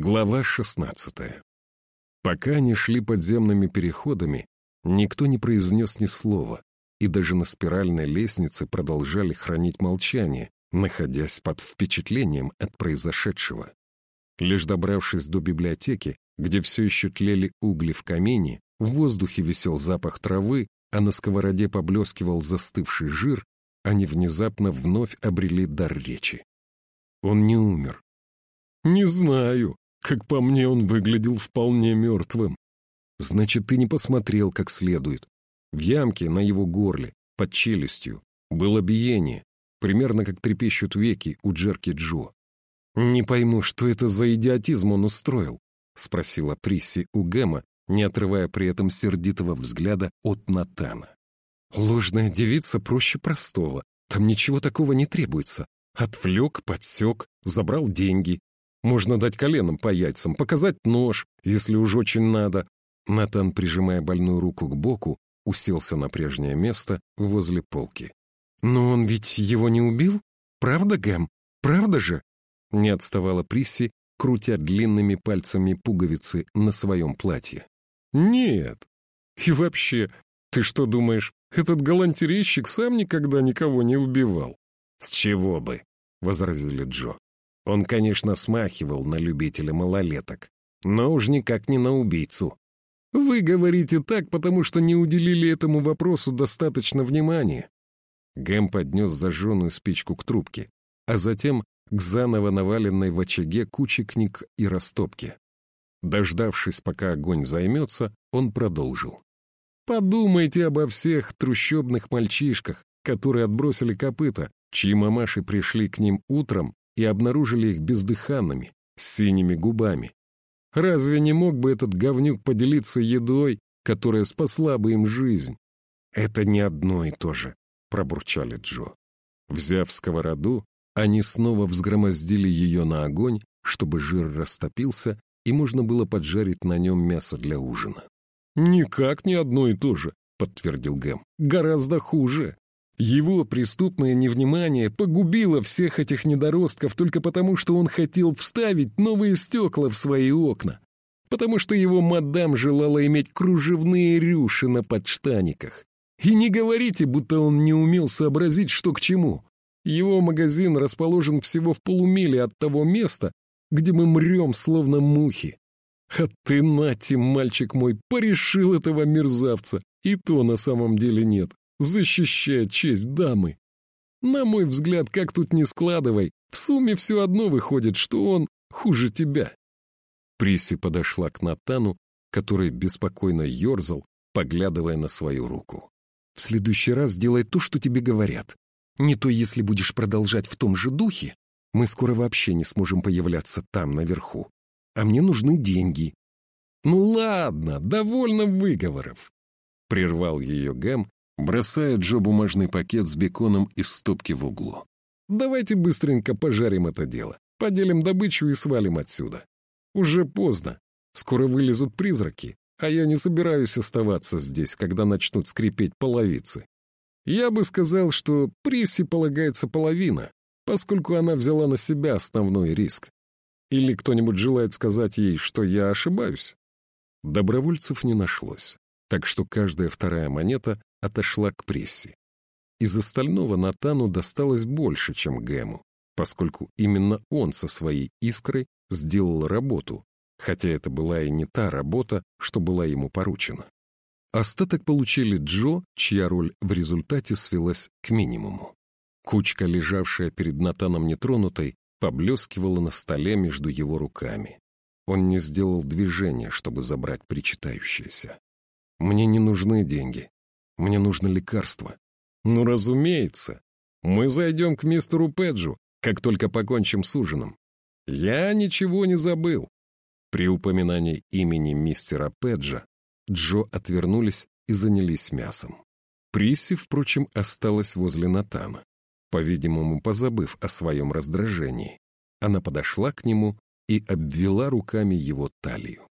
Глава 16. Пока они шли подземными переходами, никто не произнес ни слова, и даже на спиральной лестнице продолжали хранить молчание, находясь под впечатлением от произошедшего. Лишь добравшись до библиотеки, где все еще тлели угли в камине, в воздухе висел запах травы, а на сковороде поблескивал застывший жир, они внезапно вновь обрели дар речи. Он не умер. «Не знаю», как по мне, он выглядел вполне мертвым. Значит, ты не посмотрел как следует. В ямке на его горле, под челюстью, было биение, примерно как трепещут веки у Джерки Джо. «Не пойму, что это за идиотизм он устроил?» — спросила Присси у Гэма, не отрывая при этом сердитого взгляда от Натана. «Ложная девица проще простого. Там ничего такого не требуется. Отвлек, подсек, забрал деньги, можно дать коленом по яйцам, показать нож, если уж очень надо. Натан, прижимая больную руку к боку, уселся на прежнее место возле полки. «Но он ведь его не убил? Правда, Гэм? Правда же?» Не отставала Присси, крутя длинными пальцами пуговицы на своем платье. «Нет. И вообще, ты что думаешь, этот галантерейщик сам никогда никого не убивал?» «С чего бы?» — возразили Джо. Он, конечно, смахивал на любителя малолеток, но уж никак не на убийцу. «Вы говорите так, потому что не уделили этому вопросу достаточно внимания». Гэм поднес зажженную спичку к трубке, а затем к заново наваленной в очаге куче книг и растопки. Дождавшись, пока огонь займется, он продолжил. «Подумайте обо всех трущобных мальчишках, которые отбросили копыта, чьи мамаши пришли к ним утром и обнаружили их бездыханными, с синими губами. Разве не мог бы этот говнюк поделиться едой, которая спасла бы им жизнь? «Это не одно и то же», — пробурчали Джо. Взяв сковороду, они снова взгромоздили ее на огонь, чтобы жир растопился, и можно было поджарить на нем мясо для ужина. «Никак не одно и то же», — подтвердил Гэм. «Гораздо хуже. Его преступное невнимание погубило всех этих недоростков только потому, что он хотел вставить новые стекла в свои окна, потому что его мадам желала иметь кружевные рюши на подштаниках. И не говорите, будто он не умел сообразить, что к чему. Его магазин расположен всего в полумиле от того места, где мы мрем, словно мухи. А ты, Нати, мальчик мой, порешил этого мерзавца, и то на самом деле нет защищая честь дамы. На мой взгляд, как тут не складывай, в сумме все одно выходит, что он хуже тебя. Приси подошла к Натану, который беспокойно ерзал, поглядывая на свою руку. «В следующий раз делай то, что тебе говорят. Не то, если будешь продолжать в том же духе, мы скоро вообще не сможем появляться там, наверху. А мне нужны деньги». «Ну ладно, довольно выговоров», — прервал ее Гэм, бросая Джо бумажный пакет с беконом из стопки в углу. «Давайте быстренько пожарим это дело, поделим добычу и свалим отсюда. Уже поздно, скоро вылезут призраки, а я не собираюсь оставаться здесь, когда начнут скрипеть половицы. Я бы сказал, что Присси полагается половина, поскольку она взяла на себя основной риск. Или кто-нибудь желает сказать ей, что я ошибаюсь?» Добровольцев не нашлось, так что каждая вторая монета отошла к прессе. Из остального Натану досталось больше, чем Гэму, поскольку именно он со своей искрой сделал работу, хотя это была и не та работа, что была ему поручена. Остаток получили Джо, чья роль в результате свелась к минимуму. Кучка, лежавшая перед Натаном нетронутой, поблескивала на столе между его руками. Он не сделал движения, чтобы забрать причитающееся. «Мне не нужны деньги», мне нужно лекарство. Ну, разумеется. Мы зайдем к мистеру Педжу, как только покончим с ужином. Я ничего не забыл. При упоминании имени мистера Педжа Джо отвернулись и занялись мясом. Присси, впрочем, осталась возле Натана, по-видимому, позабыв о своем раздражении. Она подошла к нему и обвела руками его талию.